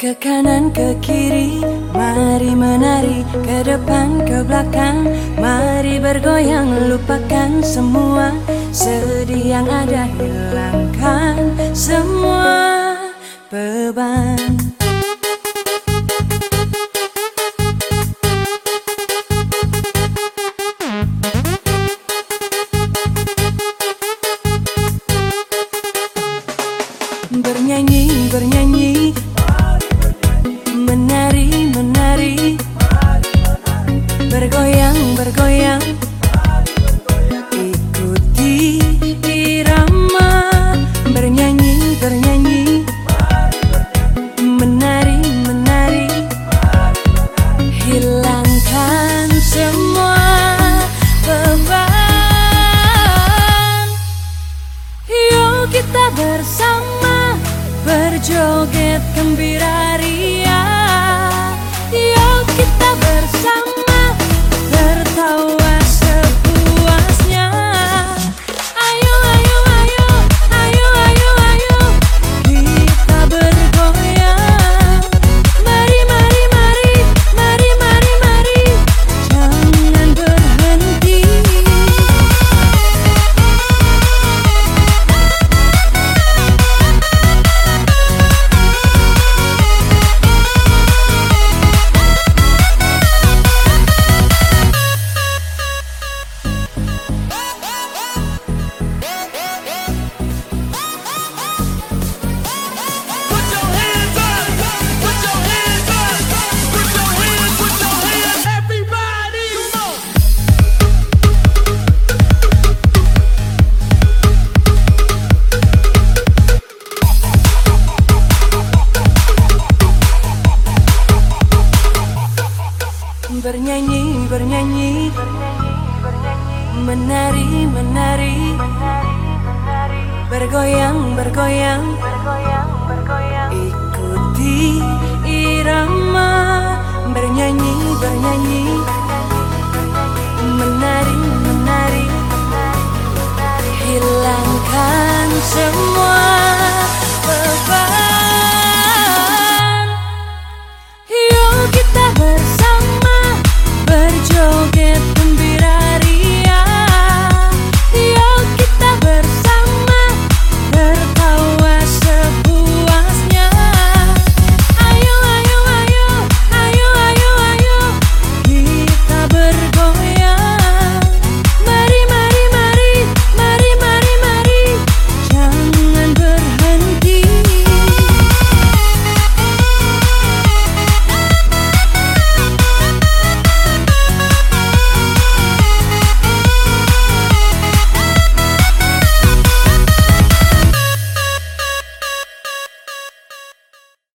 Ke kanan ke kiri Mari menari. Ke depan ke belakang Mari bergoyang. Lupakan semua Sedih yang ada Hilangkan semua beban. Bernyanyi, bernyanyi berjoget gembira ria. Yuk kita Bernyanyi, bernyanyi, menari, menari, bergoyang, bergoyang, ikuti irama, bernyanyi, bernyanyi.